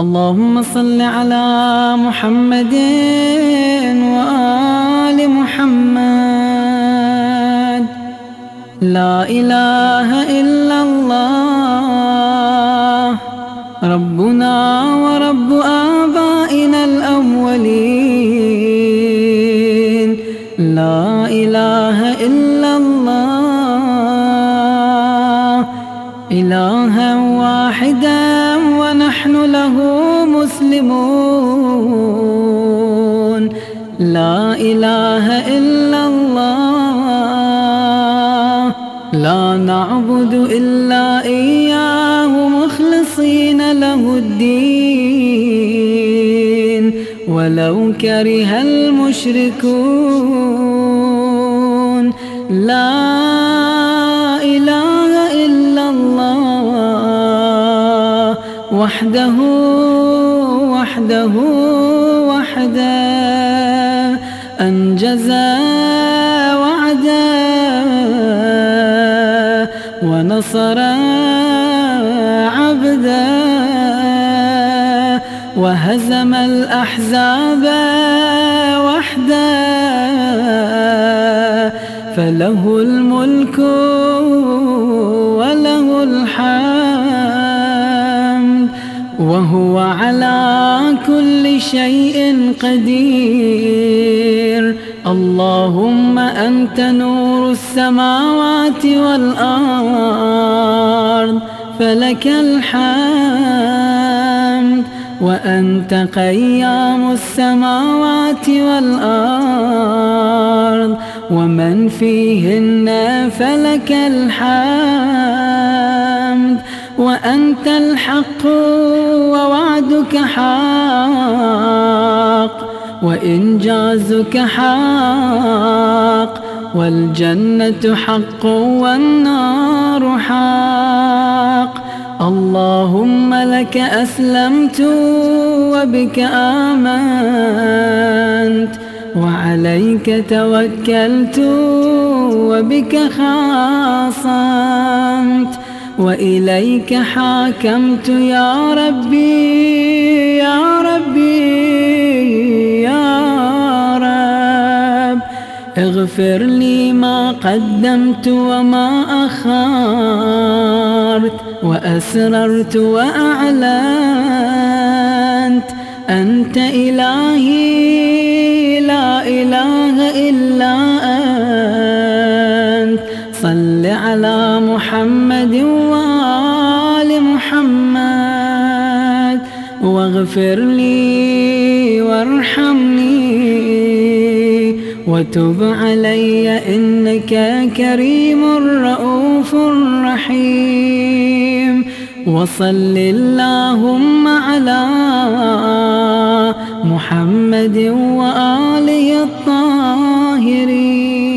اللهم صل على محمد وآل محمد. لا إله إلا الله. ربنا ورب آبائنا الأولين. لا إله إلا إلها واحدا ونحن له مسلمون. لا إله إلا الله. لا نعبد إلا إياه مخلصين له الدين. ولو كره المشركون. لا إله الله وحده وحده وحده. أنجز وعدا ونصر عبدا وهزم الأحزاب وحدا فله الملك وله الحمد وهو على كل شيء قدير. اللهم أنت نور السماوات والأرض فلك الحمد وأنت قيام السماوات والأرض. ومن فيهن فلك الحمد وأنت الحق ووعدك حق وإنجازك حق والجنة حق والنار حق اللهم لك أسلمت وبك آمنت وعليك توكلت وبك خاصمت وإليك حاكمت يا ربي يا ربي يا رب. اغفر لي ما قدمت وما أخرت وأسررت وأعلنت أنت إلهي. إلا أنت. صل على محمد وآل محمد. واغفر لي وارحمني. وتب علي إنك كريم رؤوف رحيم. وصل اللهم على محمد وآله الطاهرين.